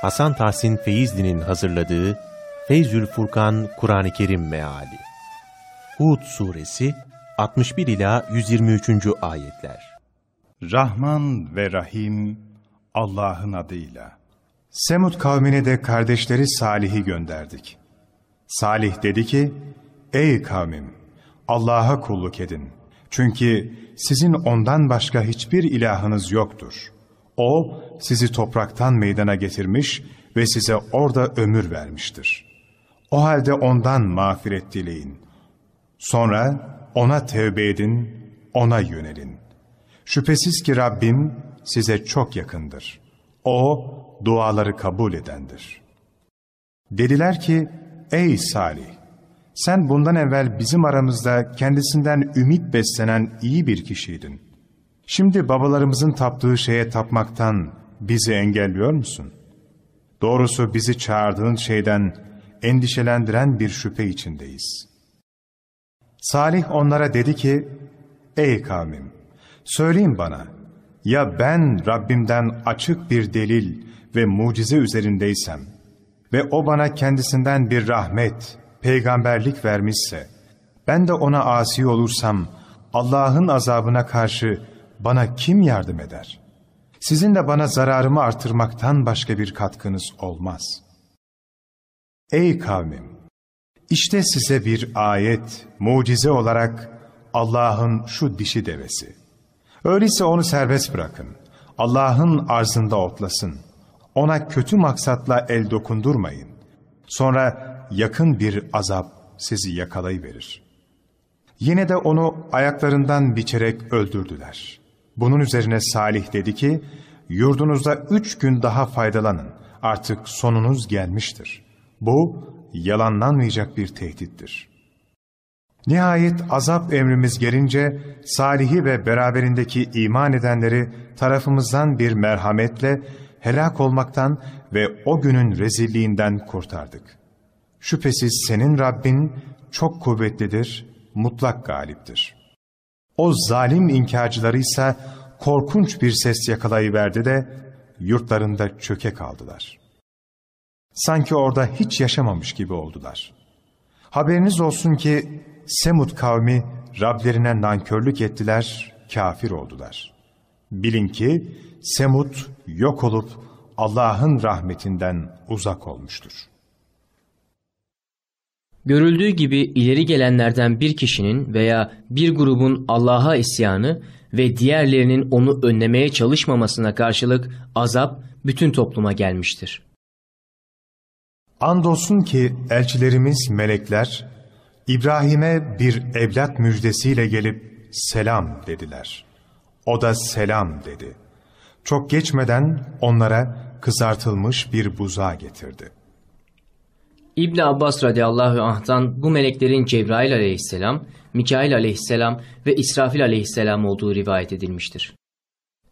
Hasan Tahsin Feyzli'nin hazırladığı Feyzül Furkan Kur'an-ı Kerim Meali Hud Suresi 61 ila 123. ayetler. Rahman ve Rahim Allah'ın adıyla. Semud kavmine de kardeşleri Salih'i gönderdik. Salih dedi ki, Ey kavmim! Allah'a kulluk edin. Çünkü sizin ondan başka hiçbir ilahınız yoktur. O, sizi topraktan meydana getirmiş ve size orada ömür vermiştir. O halde ondan mağfiret dileyin. Sonra ona tevbe edin, ona yönelin. Şüphesiz ki Rabbim size çok yakındır. O, duaları kabul edendir. Dediler ki, ey Salih! Sen bundan evvel bizim aramızda kendisinden ümit beslenen iyi bir kişiydin. Şimdi babalarımızın taptığı şeye tapmaktan bizi engelliyor musun? Doğrusu bizi çağırdığın şeyden endişelendiren bir şüphe içindeyiz. Salih onlara dedi ki, Ey kavmim! Söyleyin bana, ya ben Rabbimden açık bir delil ve mucize üzerindeysem ve o bana kendisinden bir rahmet, peygamberlik vermişse, ben de ona asi olursam Allah'ın azabına karşı bana kim yardım eder? Sizin de bana zararımı artırmaktan başka bir katkınız olmaz. Ey kavmim! İşte size bir ayet, mucize olarak Allah'ın şu dişi devesi. Öyleyse onu serbest bırakın. Allah'ın arzında otlasın. Ona kötü maksatla el dokundurmayın. Sonra yakın bir azap sizi yakalayıverir. Yine de onu ayaklarından biçerek öldürdüler. Bunun üzerine Salih dedi ki, yurdunuzda üç gün daha faydalanın, artık sonunuz gelmiştir. Bu, yalanlanmayacak bir tehdittir. Nihayet azap emrimiz gelince, Salih'i ve beraberindeki iman edenleri tarafımızdan bir merhametle helak olmaktan ve o günün rezilliğinden kurtardık. Şüphesiz senin Rabbin çok kuvvetlidir, mutlak galiptir. O zalim inkarcıları ise korkunç bir ses yakalayıverdi de yurtlarında çöke kaldılar. Sanki orada hiç yaşamamış gibi oldular. Haberiniz olsun ki Semud kavmi Rablerine nankörlük ettiler, kafir oldular. Bilin ki Semud yok olup Allah'ın rahmetinden uzak olmuştur. Görüldüğü gibi ileri gelenlerden bir kişinin veya bir grubun Allah'a isyanı ve diğerlerinin onu önlemeye çalışmamasına karşılık azap bütün topluma gelmiştir. Andolsun ki elçilerimiz melekler İbrahim'e bir evlat müjdesiyle gelip selam dediler. O da selam dedi. Çok geçmeden onlara kızartılmış bir buzağı getirdi. İbn Abbas radıyallahu anh'tan bu meleklerin Cebrail aleyhisselam, Mikail aleyhisselam ve İsrafil aleyhisselam olduğu rivayet edilmiştir.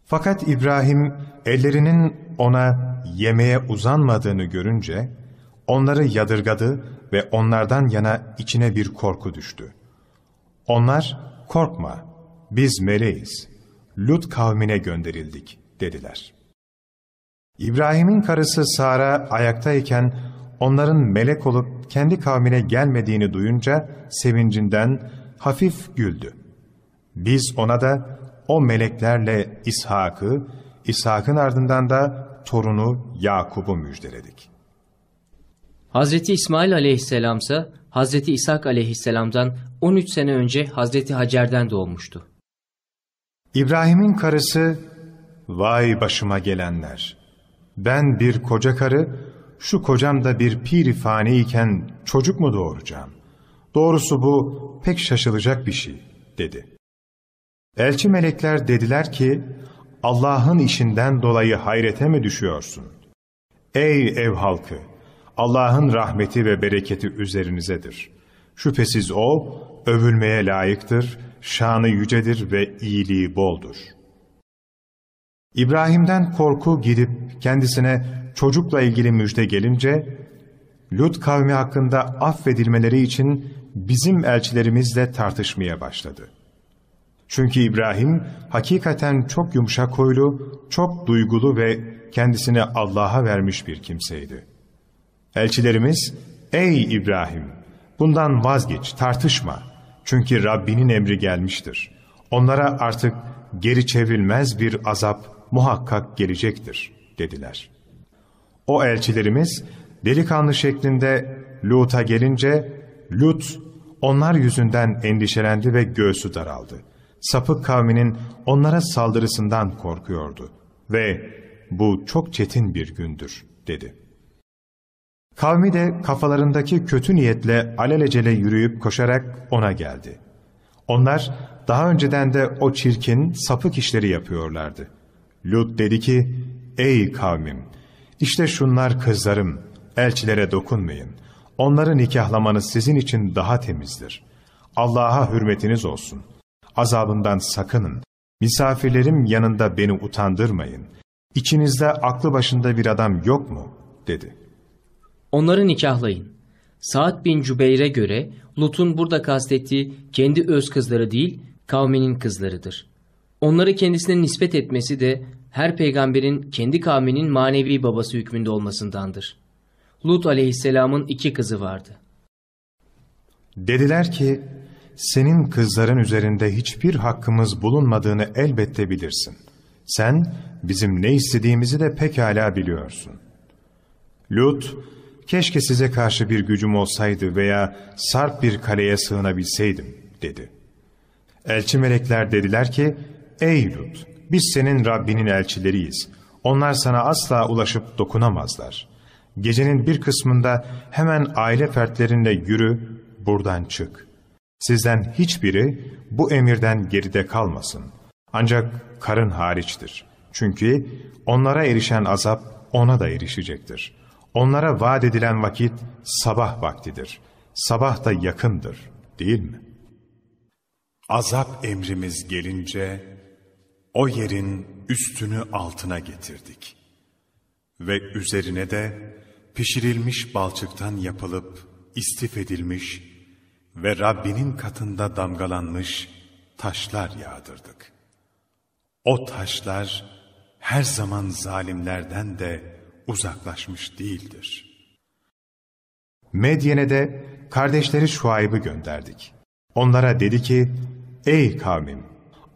Fakat İbrahim ellerinin ona yemeğe uzanmadığını görünce onları yadırgadı ve onlardan yana içine bir korku düştü. Onlar korkma biz meleğiz Lut kavmine gönderildik dediler. İbrahim'in karısı Sara ayaktayken onların melek olup kendi kavmine gelmediğini duyunca sevincinden hafif güldü. Biz ona da o meleklerle İshak'ı, İshak'ın ardından da torunu Yakub'u müjdeledik. Hazreti İsmail aleyhisselam ise Hazreti İshak aleyhisselamdan 13 sene önce Hazreti Hacer'den doğmuştu. İbrahim'in karısı, vay başıma gelenler, ben bir koca karı, şu kocam da bir piri fani iken çocuk mu doğuracağım? Doğrusu bu pek şaşılacak bir şey, dedi. Elçi melekler dediler ki, Allah'ın işinden dolayı hayrete mi düşüyorsun? Ey ev halkı! Allah'ın rahmeti ve bereketi üzerinizedir. Şüphesiz O, övülmeye layıktır, şanı yücedir ve iyiliği boldur. İbrahim'den korku gidip kendisine çocukla ilgili müjde gelince, Lut kavmi hakkında affedilmeleri için bizim elçilerimizle tartışmaya başladı. Çünkü İbrahim hakikaten çok yumuşak huylu, çok duygulu ve kendisini Allah'a vermiş bir kimseydi. Elçilerimiz, ''Ey İbrahim, bundan vazgeç, tartışma. Çünkü Rabbinin emri gelmiştir. Onlara artık geri çevrilmez bir azap muhakkak gelecektir.'' dediler. O elçilerimiz, delikanlı şeklinde Lut'a gelince, Lut, onlar yüzünden endişelendi ve göğsü daraldı. Sapık kavminin onlara saldırısından korkuyordu. Ve bu çok çetin bir gündür, dedi. Kavmi de kafalarındaki kötü niyetle alelacele yürüyüp koşarak ona geldi. Onlar daha önceden de o çirkin, sapık işleri yapıyorlardı. Lut dedi ki, Ey kavmim! İşte şunlar kızlarım, elçilere dokunmayın. Onları nikahlamanız sizin için daha temizdir. Allah'a hürmetiniz olsun. Azabından sakının. Misafirlerim yanında beni utandırmayın. İçinizde aklı başında bir adam yok mu? dedi. Onları nikahlayın. Saad bin Cübeyr'e göre Lut'un burada kastettiği kendi öz kızları değil, kavminin kızlarıdır. Onları kendisine nispet etmesi de her peygamberin kendi kavminin manevi babası hükmünde olmasındandır. Lut aleyhisselamın iki kızı vardı. Dediler ki, senin kızların üzerinde hiçbir hakkımız bulunmadığını elbette bilirsin. Sen bizim ne istediğimizi de pekala biliyorsun. Lut, keşke size karşı bir gücüm olsaydı veya sarp bir kaleye sığınabilseydim, dedi. Elçi melekler dediler ki, ey Lut, biz senin Rabbinin elçileriyiz. Onlar sana asla ulaşıp dokunamazlar. Gecenin bir kısmında hemen aile fertlerinle yürü, buradan çık. Sizden hiçbiri bu emirden geride kalmasın. Ancak karın hariçtir. Çünkü onlara erişen azap ona da erişecektir. Onlara vaat edilen vakit sabah vaktidir. Sabah da yakındır, değil mi? Azap emrimiz gelince o yerin üstünü altına getirdik. Ve üzerine de pişirilmiş balçıktan yapılıp istif edilmiş ve Rabbinin katında damgalanmış taşlar yağdırdık. O taşlar her zaman zalimlerden de uzaklaşmış değildir. Medyen'e de kardeşleri Şuayb'ı gönderdik. Onlara dedi ki, Ey kavmim!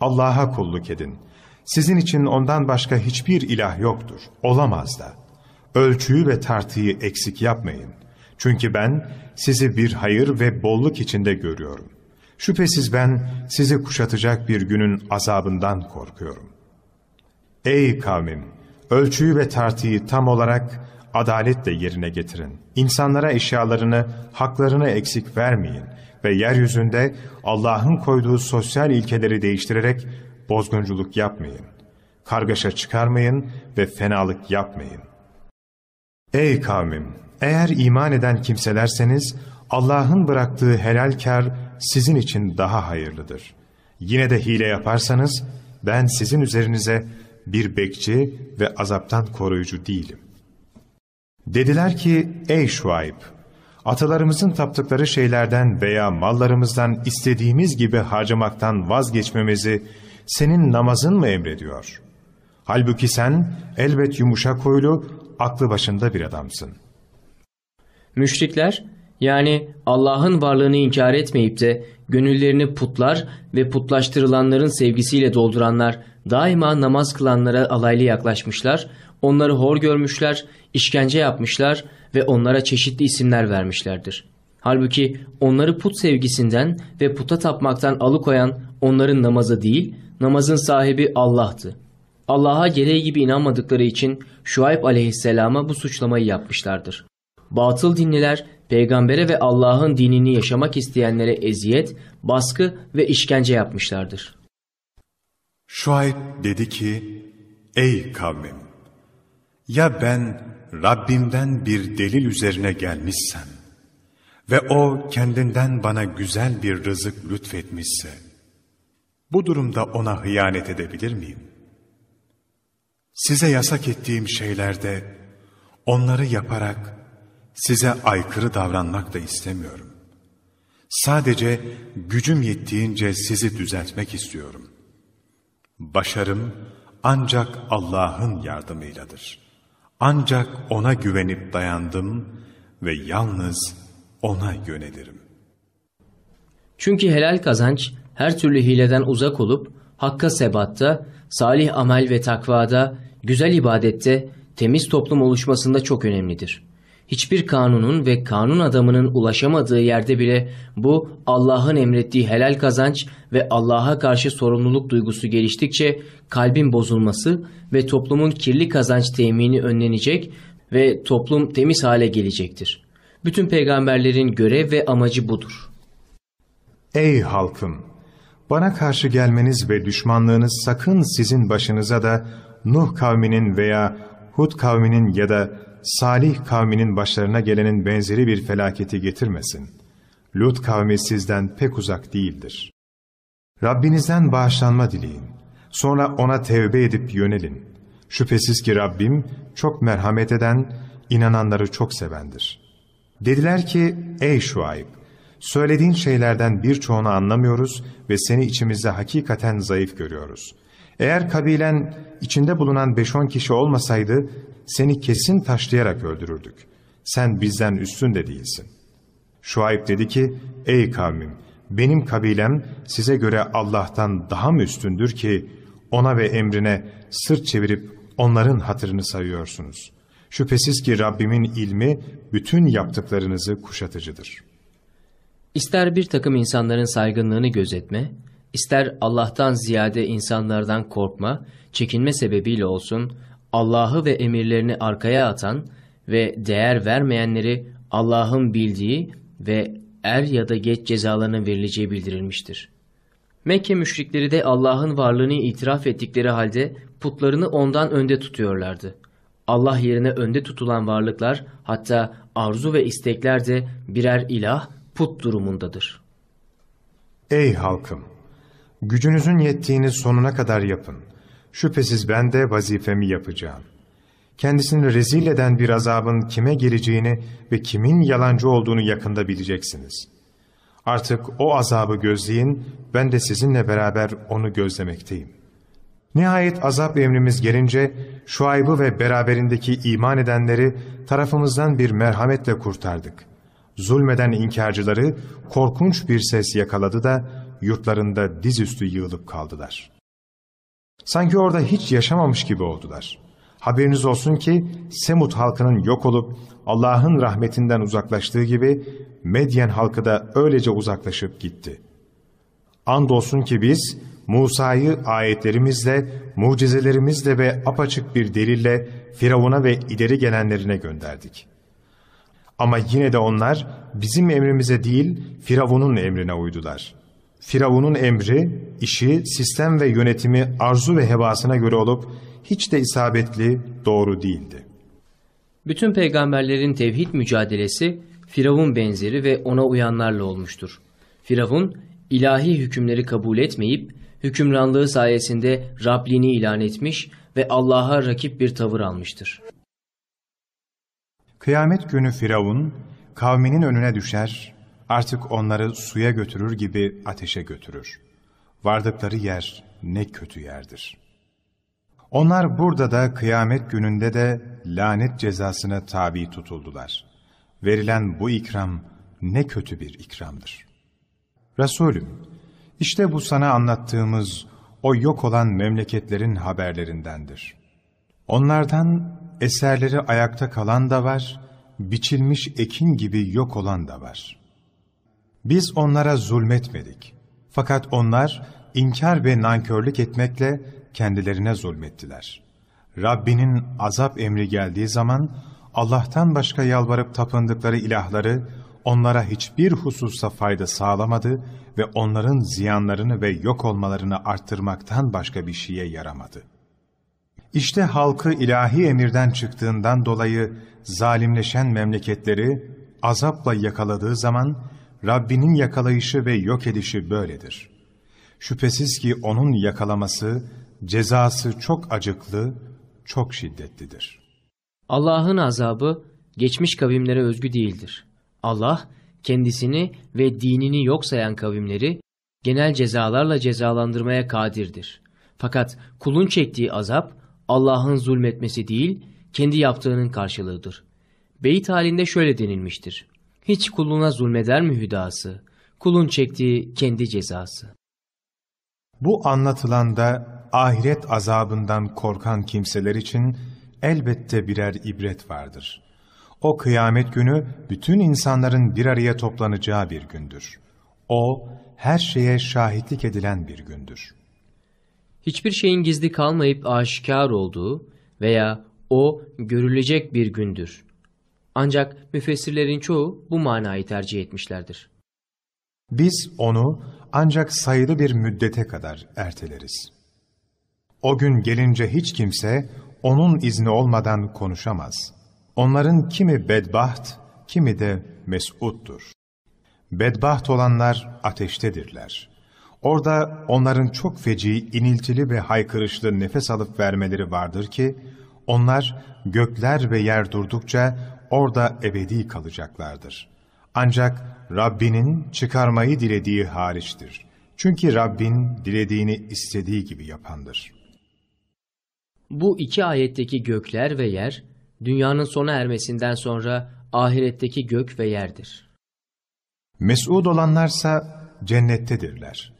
Allah'a kulluk edin. Sizin için ondan başka hiçbir ilah yoktur. Olamaz da. Ölçüyü ve tartıyı eksik yapmayın. Çünkü ben sizi bir hayır ve bolluk içinde görüyorum. Şüphesiz ben sizi kuşatacak bir günün azabından korkuyorum. Ey kavmim! Ölçüyü ve tartıyı tam olarak adaletle yerine getirin. İnsanlara eşyalarını, haklarını eksik vermeyin ve yeryüzünde Allah'ın koyduğu sosyal ilkeleri değiştirerek bozgunculuk yapmayın. Kargaşa çıkarmayın ve fenalık yapmayın. Ey kavmim! Eğer iman eden kimselerseniz Allah'ın bıraktığı helal kar sizin için daha hayırlıdır. Yine de hile yaparsanız ben sizin üzerinize bir bekçi ve azaptan koruyucu değilim. Dediler ki ey Şuayb atalarımızın taptıkları şeylerden veya mallarımızdan istediğimiz gibi harcamaktan vazgeçmemizi senin namazın mı emrediyor? Halbuki sen elbet yumuşak huylu, aklı başında bir adamsın. Müşrikler yani Allah'ın varlığını inkar etmeyip de gönüllerini putlar ve putlaştırılanların sevgisiyle dolduranlar daima namaz kılanlara alaylı yaklaşmışlar, onları hor görmüşler, işkence yapmışlar ve onlara çeşitli isimler vermişlerdir. Halbuki onları put sevgisinden ve puta tapmaktan alıkoyan onların namazı değil, namazın sahibi Allah'tı. Allah'a gereği gibi inanmadıkları için Şuayb aleyhisselama bu suçlamayı yapmışlardır. Batıl dinliler peygambere ve Allah'ın dinini yaşamak isteyenlere eziyet, baskı ve işkence yapmışlardır. Şuayb dedi ki, Ey kavmim! Ya ben Rabbimden bir delil üzerine gelmişsem ve O kendinden bana güzel bir rızık lütfetmişse, bu durumda ona hıyanet edebilir miyim? Size yasak ettiğim şeylerde onları yaparak size aykırı davranmak da istemiyorum. Sadece gücüm yettiğince sizi düzeltmek istiyorum. Başarım ancak Allah'ın yardımıyladır. Ancak O'na güvenip dayandım ve yalnız O'na yönelirim. Çünkü helal kazanç her türlü hileden uzak olup hakka sebatta, salih amel ve takvada, güzel ibadette, temiz toplum oluşmasında çok önemlidir. Hiçbir kanunun ve kanun adamının ulaşamadığı yerde bile bu Allah'ın emrettiği helal kazanç ve Allah'a karşı sorumluluk duygusu geliştikçe kalbin bozulması ve toplumun kirli kazanç temini önlenecek ve toplum temiz hale gelecektir. Bütün peygamberlerin görev ve amacı budur. Ey halkım! Bana karşı gelmeniz ve düşmanlığınız sakın sizin başınıza da Nuh kavminin veya Hud kavminin ya da Salih kavminin başlarına gelenin benzeri bir felaketi getirmesin. Lut kavmi sizden pek uzak değildir. Rabbinizden bağışlanma dileyin. Sonra ona tevbe edip yönelin. Şüphesiz ki Rabbim çok merhamet eden, inananları çok sevendir. Dediler ki, ey Şuayb! Söylediğin şeylerden birçoğunu anlamıyoruz ve seni içimizde hakikaten zayıf görüyoruz. Eğer kabilen içinde bulunan beş on kişi olmasaydı seni kesin taşlayarak öldürürdük. Sen bizden üstün de değilsin. Şuayb dedi ki, ey kavmim benim kabilem size göre Allah'tan daha mı üstündür ki ona ve emrine sırt çevirip onların hatırını sayıyorsunuz. Şüphesiz ki Rabbimin ilmi bütün yaptıklarınızı kuşatıcıdır.'' İster bir takım insanların saygınlığını gözetme, ister Allah'tan ziyade insanlardan korkma, çekinme sebebiyle olsun, Allah'ı ve emirlerini arkaya atan ve değer vermeyenleri Allah'ın bildiği ve er ya da geç cezalarının verileceği bildirilmiştir. Mekke müşrikleri de Allah'ın varlığını itiraf ettikleri halde putlarını ondan önde tutuyorlardı. Allah yerine önde tutulan varlıklar hatta arzu ve istekler de birer ilah put durumundadır. Ey halkım! Gücünüzün yettiğini sonuna kadar yapın. Şüphesiz ben de vazifemi yapacağım. Kendisini rezil eden bir azabın kime geleceğini ve kimin yalancı olduğunu yakında bileceksiniz. Artık o azabı gözleyin, ben de sizinle beraber onu gözlemekteyim. Nihayet azap emrimiz gelince Şuayb'ı ve beraberindeki iman edenleri tarafımızdan bir merhametle kurtardık. Zulmeden inkarcıları korkunç bir ses yakaladı da yurtlarında dizüstü yığılıp kaldılar. Sanki orada hiç yaşamamış gibi oldular. Haberiniz olsun ki Semut halkının yok olup Allah'ın rahmetinden uzaklaştığı gibi Medyen halkı da öylece uzaklaşıp gitti. Andolsun ki biz Musa'yı ayetlerimizle, mucizelerimizle ve apaçık bir delille Firavun'a ve ileri gelenlerine gönderdik. Ama yine de onlar bizim emrimize değil Firavun'un emrine uydular. Firavun'un emri, işi, sistem ve yönetimi arzu ve hevasına göre olup hiç de isabetli, doğru değildi. Bütün peygamberlerin tevhid mücadelesi Firavun benzeri ve ona uyanlarla olmuştur. Firavun ilahi hükümleri kabul etmeyip hükümranlığı sayesinde Rabliğini ilan etmiş ve Allah'a rakip bir tavır almıştır. Kıyamet günü Firavun, kavminin önüne düşer, artık onları suya götürür gibi ateşe götürür. Vardıkları yer ne kötü yerdir. Onlar burada da kıyamet gününde de lanet cezasına tabi tutuldular. Verilen bu ikram ne kötü bir ikramdır. Resulüm, işte bu sana anlattığımız o yok olan memleketlerin haberlerindendir. Onlardan eserleri ayakta kalan da var, biçilmiş ekin gibi yok olan da var. Biz onlara zulmetmedik. Fakat onlar inkar ve nankörlük etmekle kendilerine zulmettiler. Rabbinin azap emri geldiği zaman Allah'tan başka yalvarıp tapındıkları ilahları onlara hiçbir hususta fayda sağlamadı ve onların ziyanlarını ve yok olmalarını arttırmaktan başka bir şeye yaramadı. İşte halkı ilahi emirden çıktığından dolayı zalimleşen memleketleri azapla yakaladığı zaman Rabbinin yakalayışı ve yok edişi böyledir. Şüphesiz ki onun yakalaması, cezası çok acıklı, çok şiddetlidir. Allah'ın azabı geçmiş kavimlere özgü değildir. Allah kendisini ve dinini yok sayan kavimleri genel cezalarla cezalandırmaya kadirdir. Fakat kulun çektiği azap Allah'ın zulmetmesi değil, kendi yaptığının karşılığıdır. Beyit halinde şöyle denilmiştir. Hiç kuluna zulmeder mi hüdası? Kulun çektiği kendi cezası. Bu anlatılanda ahiret azabından korkan kimseler için elbette birer ibret vardır. O kıyamet günü bütün insanların bir araya toplanacağı bir gündür. O, her şeye şahitlik edilen bir gündür. Hiçbir şeyin gizli kalmayıp aşikar olduğu veya o görülecek bir gündür. Ancak müfessirlerin çoğu bu manayı tercih etmişlerdir. Biz onu ancak sayılı bir müddete kadar erteleriz. O gün gelince hiç kimse onun izni olmadan konuşamaz. Onların kimi bedbaht, kimi de mesuttur. Bedbaht olanlar ateştedirler. Orada onların çok feci, iniltili ve haykırışlı nefes alıp vermeleri vardır ki, onlar gökler ve yer durdukça orada ebedi kalacaklardır. Ancak Rabbinin çıkarmayı dilediği hariçtir. Çünkü Rabbin dilediğini istediği gibi yapandır. Bu iki ayetteki gökler ve yer, dünyanın sona ermesinden sonra ahiretteki gök ve yerdir. Mes'ud olanlarsa cennettedirler.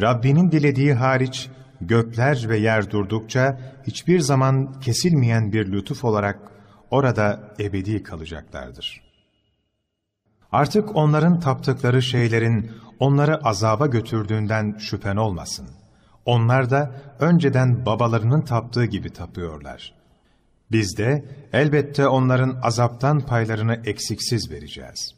Rabbinin dilediği hariç gökler ve yer durdukça hiçbir zaman kesilmeyen bir lütuf olarak orada ebedi kalacaklardır. Artık onların taptıkları şeylerin onları azaba götürdüğünden şüphen olmasın. Onlar da önceden babalarının taptığı gibi tapıyorlar. Biz de elbette onların azaptan paylarını eksiksiz vereceğiz.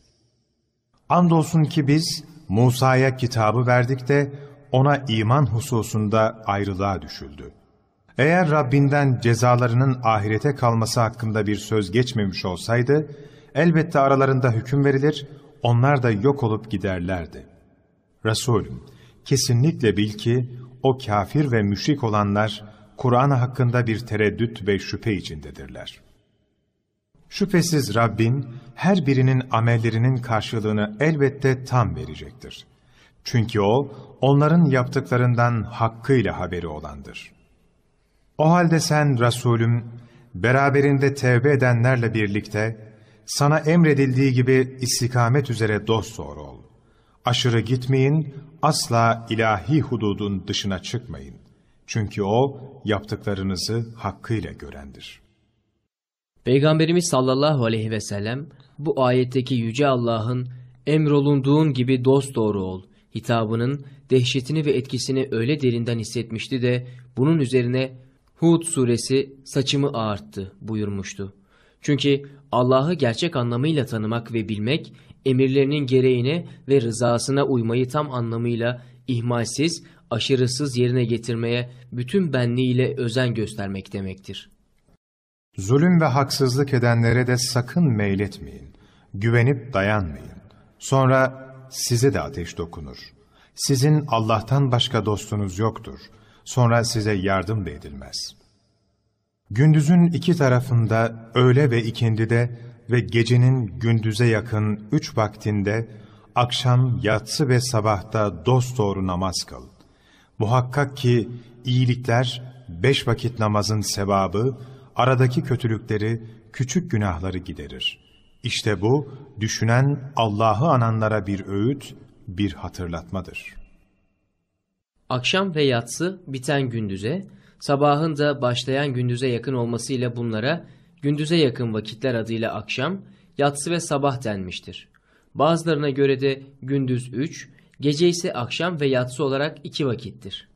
Andolsun ki biz Musa'ya kitabı verdik de ona iman hususunda ayrılığa düşüldü. Eğer Rabbinden cezalarının ahirete kalması hakkında bir söz geçmemiş olsaydı, elbette aralarında hüküm verilir, onlar da yok olup giderlerdi. Resulüm, kesinlikle bil ki o kafir ve müşrik olanlar Kur'an hakkında bir tereddüt ve şüphe içindedirler. Şüphesiz Rabbin her birinin amellerinin karşılığını elbette tam verecektir. Çünkü O, onların yaptıklarından hakkıyla haberi olandır. O halde sen Resulüm, beraberinde tevbe edenlerle birlikte, sana emredildiği gibi istikamet üzere dosdoğru ol. Aşırı gitmeyin, asla ilahi hududun dışına çıkmayın. Çünkü O, yaptıklarınızı hakkıyla görendir. Peygamberimiz sallallahu aleyhi ve sellem, bu ayetteki Yüce Allah'ın emrolunduğun gibi dosdoğru ol hitabının dehşetini ve etkisini öyle derinden hissetmişti de bunun üzerine Hud suresi saçımı ağarttı buyurmuştu. Çünkü Allah'ı gerçek anlamıyla tanımak ve bilmek, emirlerinin gereğine ve rızasına uymayı tam anlamıyla ihmalsiz, aşırısız yerine getirmeye bütün benliğiyle özen göstermek demektir. Zulüm ve haksızlık edenlere de sakın meyletmeyin. Güvenip dayanmayın. Sonra size de ateş dokunur. Sizin Allah'tan başka dostunuz yoktur. Sonra size yardım da edilmez. Gündüzün iki tarafında, öğle ve ikindide ve gecenin gündüze yakın üç vaktinde, akşam, yatsı ve sabahta dosdoğru namaz kıl. Muhakkak ki iyilikler, beş vakit namazın sevabı, aradaki kötülükleri, küçük günahları giderir. İşte bu, düşünen Allah'ı ananlara bir öğüt, bir hatırlatmadır. Akşam ve yatsı biten gündüze, sabahın da başlayan gündüze yakın olmasıyla bunlara gündüze yakın vakitler adıyla akşam, yatsı ve sabah denmiştir. Bazılarına göre de gündüz üç, gece ise akşam ve yatsı olarak iki vakittir.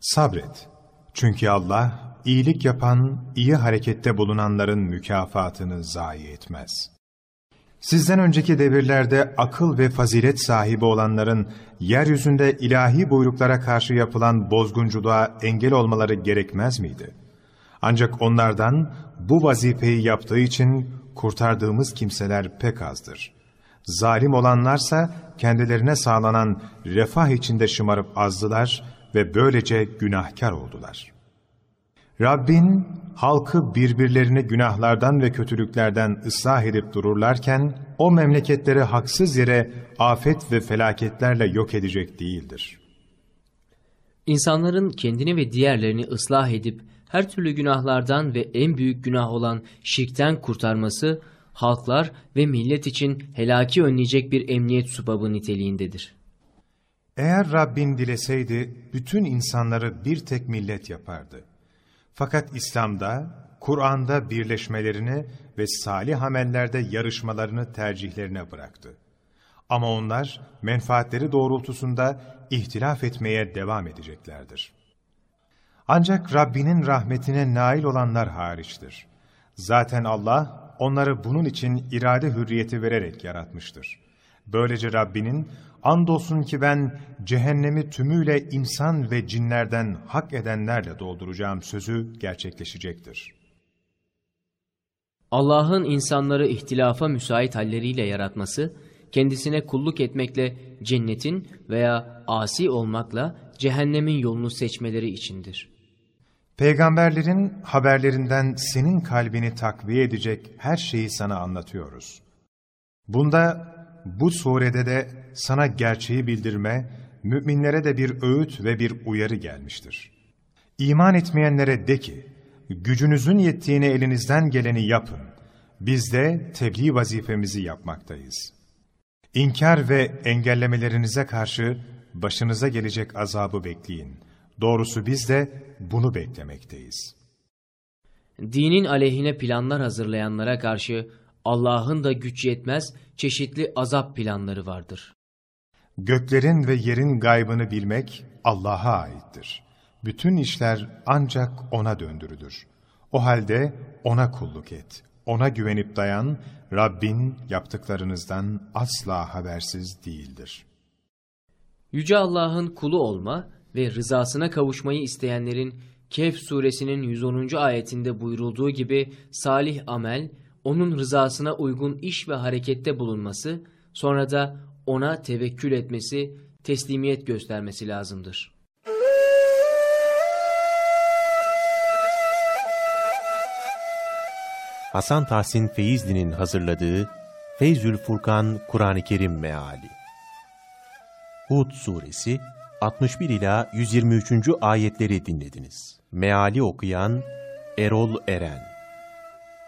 Sabret. Çünkü Allah iyilik yapan, iyi harekette bulunanların mükafatını zayi etmez.'' Sizden önceki devirlerde akıl ve fazilet sahibi olanların yeryüzünde ilahi buyruklara karşı yapılan bozgunculuğa engel olmaları gerekmez miydi? Ancak onlardan bu vazifeyi yaptığı için kurtardığımız kimseler pek azdır. Zalim olanlarsa kendilerine sağlanan refah içinde şımarıp azdılar ve böylece günahkar oldular.'' Rabbin halkı birbirlerini günahlardan ve kötülüklerden ıslah edip dururlarken, o memleketleri haksız yere afet ve felaketlerle yok edecek değildir. İnsanların kendini ve diğerlerini ıslah edip her türlü günahlardan ve en büyük günah olan şirkten kurtarması, halklar ve millet için helaki önleyecek bir emniyet subabı niteliğindedir. Eğer Rabbin dileseydi bütün insanları bir tek millet yapardı. Fakat İslam'da, Kur'an'da birleşmelerini ve salih amellerde yarışmalarını tercihlerine bıraktı. Ama onlar menfaatleri doğrultusunda ihtilaf etmeye devam edeceklerdir. Ancak Rabbinin rahmetine nail olanlar hariçtir. Zaten Allah onları bunun için irade hürriyeti vererek yaratmıştır. Böylece Rabbinin andolsun ki ben cehennemi tümüyle insan ve cinlerden hak edenlerle dolduracağım sözü gerçekleşecektir. Allah'ın insanları ihtilafa müsait halleriyle yaratması, kendisine kulluk etmekle cennetin veya asi olmakla cehennemin yolunu seçmeleri içindir. Peygamberlerin haberlerinden senin kalbini takviye edecek her şeyi sana anlatıyoruz. Bunda, bu surede de sana gerçeği bildirme, müminlere de bir öğüt ve bir uyarı gelmiştir. İman etmeyenlere de ki, gücünüzün yettiğini elinizden geleni yapın. Biz de tebliğ vazifemizi yapmaktayız. İnkar ve engellemelerinize karşı başınıza gelecek azabı bekleyin. Doğrusu biz de bunu beklemekteyiz. Dinin aleyhine planlar hazırlayanlara karşı Allah'ın da güç yetmez çeşitli azap planları vardır. Göklerin ve yerin gaybını bilmek Allah'a aittir. Bütün işler ancak O'na döndürülür. O halde O'na kulluk et. O'na güvenip dayan, Rabbin yaptıklarınızdan asla habersiz değildir. Yüce Allah'ın kulu olma ve rızasına kavuşmayı isteyenlerin Kehf suresinin 110. ayetinde buyurulduğu gibi salih amel, onun rızasına uygun iş ve harekette bulunması, sonra da ona tevekkül etmesi, teslimiyet göstermesi lazımdır. Hasan Tahsin Feyzli'nin hazırladığı Feyzül Furkan Kur'an-ı Kerim Meali Hud Suresi 61 ila 123. ayetleri dinlediniz. Meali okuyan Erol Eren